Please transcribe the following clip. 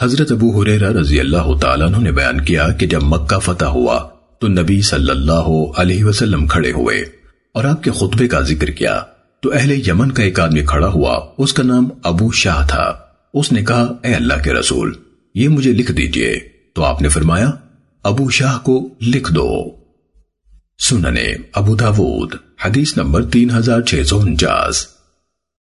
حضرت ابو حریرہ رضی اللہ تعالیٰ عنہ نے بیان کیا کہ جب مکہ فتح ہوا تو نبی صلی اللہ علیہ وسلم کھڑے ہوئے اور آپ کے خطبے کا ذکر کیا تو اہل یمن کا ایک آدمی کھڑا ہوا، اس کا نام ابو شاہ تھا۔ اس نے کہا، اے اللہ کے رسول، یہ مجھے لکھ دیجیے۔ تو آپ نے فرمایا، ابو شاہ کو لکھ دو۔ سننے ابو داود، حدیث نمبر تین ہزار چھ سو انچاس۔